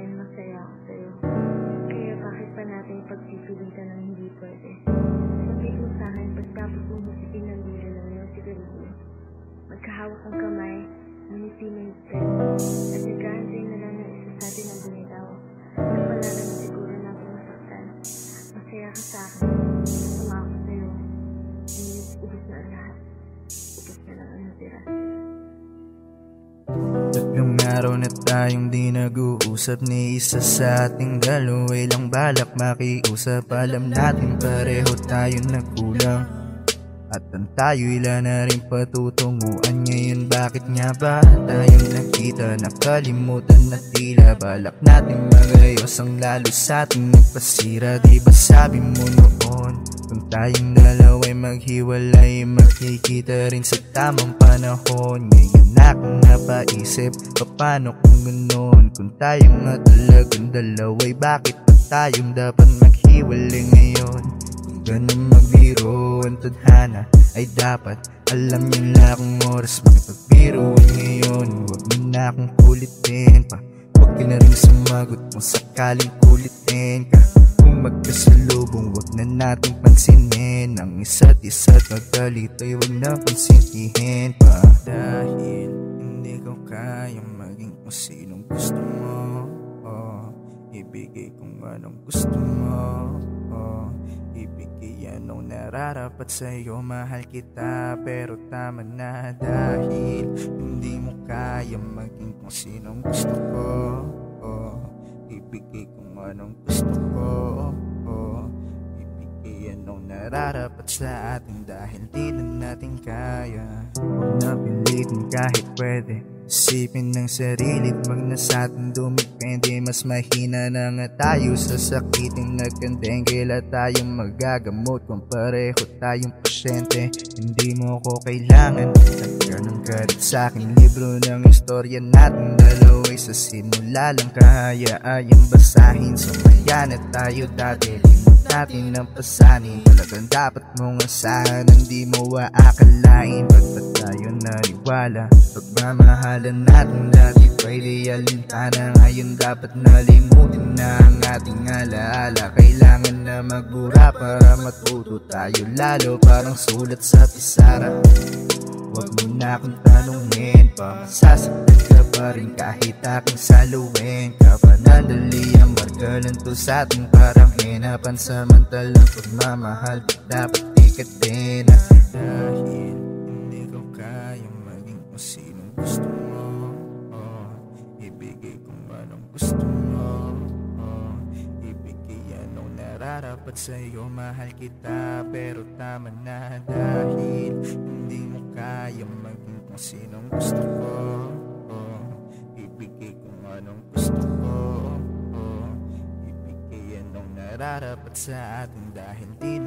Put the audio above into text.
akin, masaya ako sa'yo. Kaya bakit pa natin pagpipilitan ng hindi pwede? Sabihin mo sa akin, pagtapos ng lira ng iyong sigarilyo. Magkahawak ang kamay, ngumiti mo yung friend. At nagkahantay na lang ng isa sa atin ang bumitaw. At wala naman siguro natin masaktan. Masaya ka sa akin. Masama ako sa'yo. Ubus na lahat. Araw na tayong di nag-uusap Ni isa sa ating dalawa. Lang balak makiusap Alam natin pareho tayo nagkulang. At ang tayo ila na rin patutunguan Ngayon. Bakit nga ba tayong nakita Nakalimutan na tila? Balak natin magayos ang lalo sa ating nagpasira Di ba sabi mo noon Kung tayong dalawa'y maghiwalay Magkikita rin sa tamang panahon. Ngayon akong napaisip Paano kung ganun? Kung tayong nga talagang dalawa'y Bakit pa tayong dapat maghiwalay ngayon? Kung ganun magbiro Ang tadhana ay dapat Alam niyo na kung oras Magpagbiro ngayon. Huwag mo na akong kulitin pa. Huwag ka na rin sumagot Kung sakaling kulitin ka Kung magkasalubong Huwag na nating pansinin Ang isa't isa't magkalito'y Huwag na pansintihin pa. Dahil hindi ko kayang maging kung sinong gusto mo. Oh, Ibigay kung anong gusto mo. Oh, Ibigay anong nararapat sa'yo. Mahal kita pero tama na. Dahil hindi mo kayang maging kung sinong gusto ko. Oh, Ibigay kung anong gusto ko. Oh, Ibigay anong nararapat sa atin Dahil di na natin kaya. Huwag na pilitin kahit pwede. Isipin ng sarili Wag na sa atin dumipende Mas mahina na nga tayo Sa sakiting nagkandeng Kaila tayong magagamot Kung pareho tayong pasyente? Hindi mo ko kailangan Nagkanong galit sa aking libro ng istorya natin Dalaway sa simula lang. Kahayaan basahin Sumaya na tayo dati natin ang pasanin. Talagang dapat mong asahan Hindi mo aakalain. Ba't ba tayo naniwala? Pagmamahalan natin dati Pwede alintana Ngayon dapat nalimutin na ang ating alaala. Kailangan na magbura para matuto tayo Lalo parang sulat sa pisara Huwag mo na akong tanungin pa Masasaktan ka pa rin kahit aking saluin Kapanandali ang marka lang to sa atin Parang hinapan samantalang pagmamahal Dapat ikatin na Dahil hindi ko kayang maging kung sinong gusto mo. Oh, Ibigay kung anong gusto mo. Oh, Ibigay anong nararapat sa'yo Mahal kita pero tama na Dahil kayang maging kung sinong gusto ko. Oh, Ibigay kung anong gusto ko. Oh, Ibigay anong nararapat sa atin Dahil di